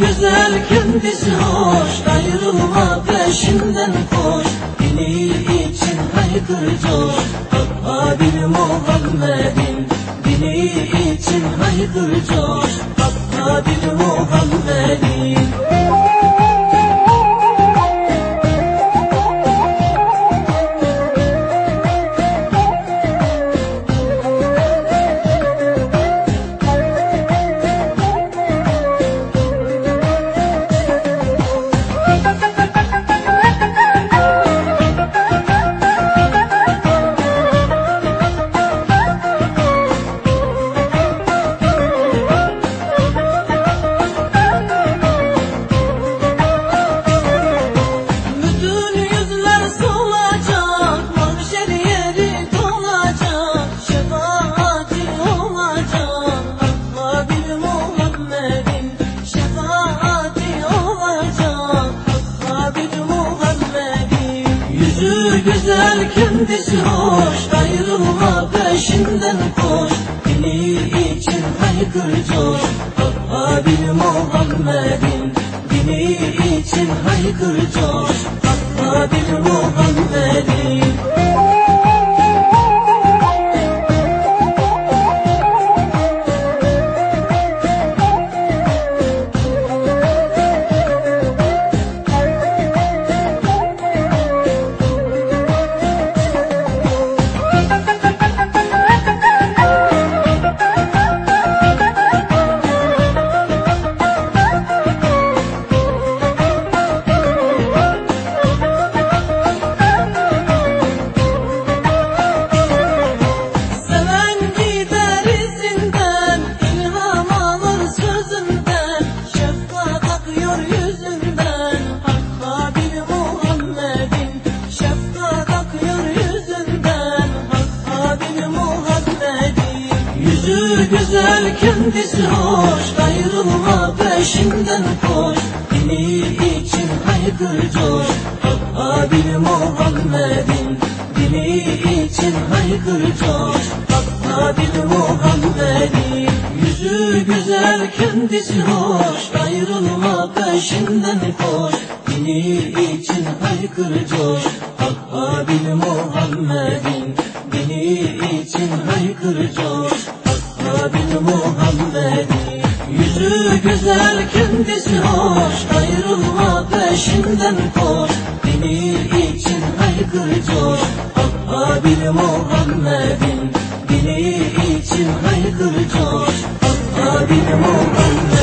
güzel kendisi hoş Ayrılma peşinden koş. Dini için haykır coş. Habib Muhammed'in Dini için haykır coş güzel kendisi hoş, ayrılma peşinden koş. Dini için haykır coş, Habib Muhammed'in Dini için haykır coş. Habib Muhammed'in güzel kendisi hoş, ayrılma peşinden koş. Dini için haykır coş, bir Muhammed'in, dini için haykır coş. Habib Muhammed'in yüzü güzel kendisi hoş. Ayrılma peşinden koş. Dini için haykır coş. Habib Muhammed'in Dini için haykır coş Habib Muhammed'in yüzü güzel kendisi hoş Ayrılma peşinden koş. Dini için haykır coş Habib Muhammed'in Dini için haykır coş Habib Muhammed